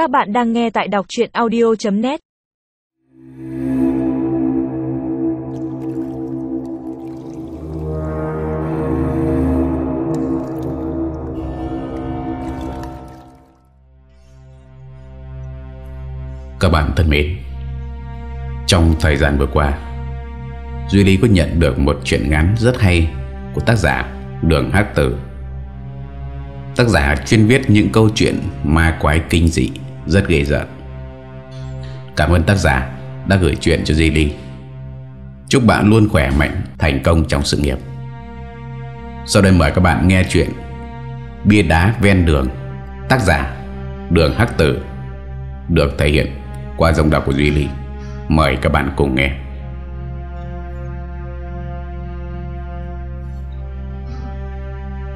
Các bạn đang nghe tại đọc chuyện audio.net Các bạn thân mến, Trong thời gian vừa qua, Duy Lý có nhận được một chuyện ngắn rất hay Của tác giả Đường Hát Tử. Tác giả chuyên viết những câu chuyện ma quái kinh dị. Rất ghê rợn. Cảm ơn tác giả đã gửi chuyện cho Duy Chúc bạn luôn khỏe mạnh, Thành công trong sự nghiệp. Sau đây mời các bạn nghe chuyện Bia đá ven đường, Tác giả Đường Hắc Tử, Được thể hiện qua dòng đọc của Duy Lý Mời các bạn cùng nghe.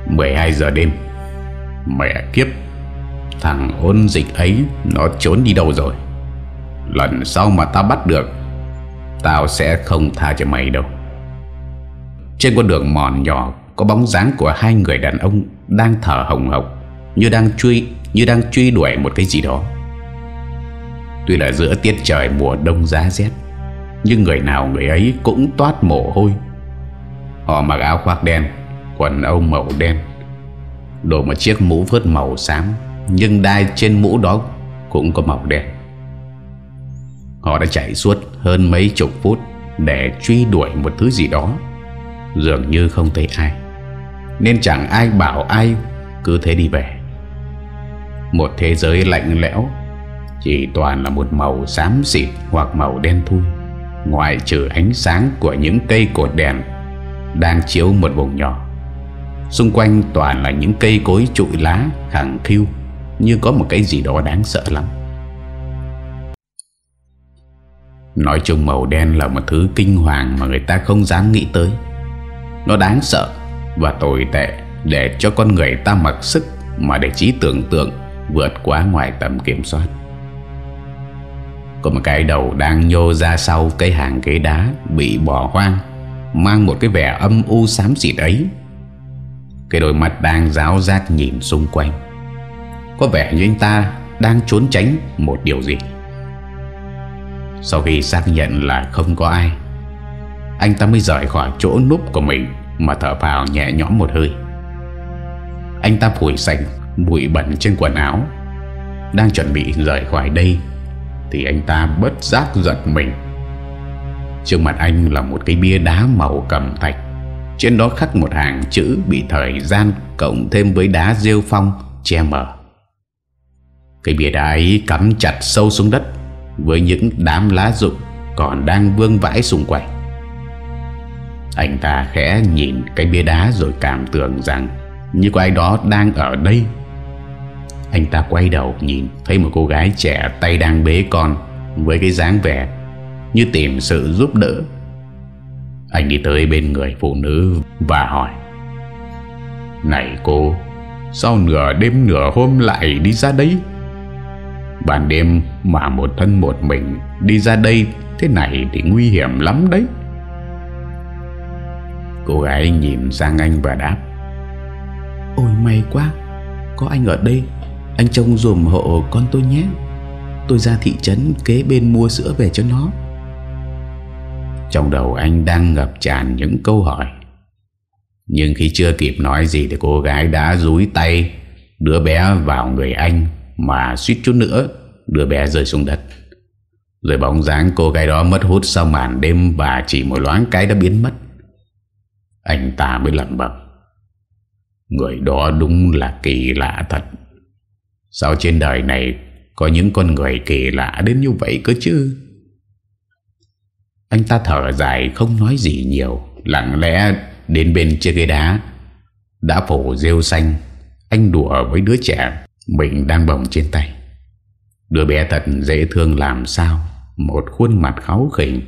12 giờ đêm, Mẹ kiếp. Thằng ôn dịch ấy, Nó trốn đi đâu rồi? Lần sau mà tao bắt được, Tao sẽ không tha cho mày đâu. Trên con đường mòn nhỏ, Có bóng dáng của hai người đàn ông Đang thở hồng hộc, Như đang truy, Như đang truy đuổi một cái gì đó. Tuy là giữa tiết trời mùa đông giá rét, Nhưng người nào người ấy cũng toát mồ hôi. Họ mặc áo khoác đen, Quần âu màu đen Đội một chiếc mũ phớt màu xám. Nhưng đai trên mũ đó Cũng có màu đen. Họ đã chạy suốt hơn mấy chục phút Để truy đuổi một thứ gì đó. Dường như không thấy ai. Nên chẳng ai bảo ai, Cứ thế đi về. Một thế giới lạnh lẽo, Chỉ toàn là một màu xám xịt Hoặc màu đen thui, Ngoại trừ ánh sáng của những cây cột đèn Đang chiếu một vùng nhỏ. Xung quanh toàn là những cây cối trụi lá, khẳng khiu. Như có một cái gì đó đáng sợ lắm. Nói chung màu đen là một thứ kinh hoàng mà người ta không dám nghĩ tới. Nó đáng sợ và tồi tệ Để cho con người ta mặc sức Mà để trí tưởng tượng vượt quá ngoài tầm kiểm soát. Có một cái đầu đang nhô ra sau cái hàng ghế đá Bị bỏ hoang, Mang một cái vẻ âm u xám xịt ấy. Cái đôi mắt đang ráo rác nhìn xung quanh. Có vẻ như anh ta đang trốn tránh một điều gì. Sau khi xác nhận là không có ai, Anh ta mới rời khỏi chỗ núp của mình Mà thở vào nhẹ nhõm một hơi. Anh ta phủi sạch bụi bẩn trên quần áo, Đang chuẩn bị rời khỏi đây Thì anh ta bất giác giật mình. Trước mặt anh là một cái bia đá màu cầm thạch, trên đó khắc một hàng chữ bị thời gian cộng thêm với đá rêu phong che mờ. Cái bia đá ấy cắm chặt sâu xuống đất với những đám lá rụng còn đang vương vãi xung quanh. Anh ta khẽ nhìn cái bia đá rồi cảm tưởng rằng như có ai đó đang ở đây. Anh ta quay đầu nhìn, thấy một cô gái trẻ tay đang bế con với cái dáng vẻ như tìm sự giúp đỡ anh đi tới bên người phụ nữ và hỏi, Này cô Sao nửa đêm nửa hôm lại đi ra đấy? Ban đêm mà một thân một mình Đi ra đây thế này thì nguy hiểm lắm đấy. Cô gái nhìn sang anh và đáp Ôi may quá Có anh ở đây. Anh trông dùm hộ con tôi nhé. Tôi ra thị trấn kế bên mua sữa về cho nó. Trong đầu anh đang ngập tràn những câu hỏi. Nhưng khi chưa kịp nói gì Thì cô gái đã rúi tay Đứa bé vào người anh mà suýt chút nữa đưa bé rơi xuống đất. Rồi bóng dáng cô gái đó mất hút sau màn đêm Và chỉ một loáng cái đã biến mất. Anh ta mới lẩm bẩm: Người đó đúng là kỳ lạ thật. Sao trên đời này Có những con người kỳ lạ đến như vậy cơ chứ? Anh ta thở dài không nói gì nhiều, Lặng lẽ đến bên chiếc ghế đá, Đã phủ rêu xanh, Anh đùa với đứa trẻ. Mình đang bồng trên tay. Đứa bé thật dễ thương làm sao Một khuôn mặt kháu khỉnh.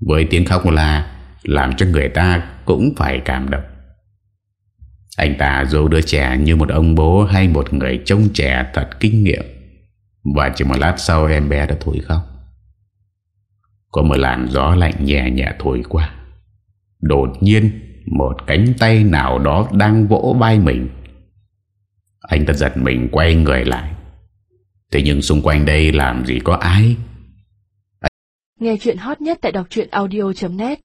Với tiếng khóc la, Làm cho người ta cũng phải cảm động. Anh ta dỗ đứa trẻ như một ông bố Hay một người trông trẻ thật kinh nghiệm. Và chỉ một lát sau em bé đã thổi khóc. Có một làn gió lạnh nhẹ nhẹ thổi qua. Đột nhiên, Một cánh tay nào đó đang vỗ vai mình. Anh ta giật mình quay người lại. Thế nhưng xung quanh đây làm gì có ai? Nghe chuyện hot nhất tại đọc audio.net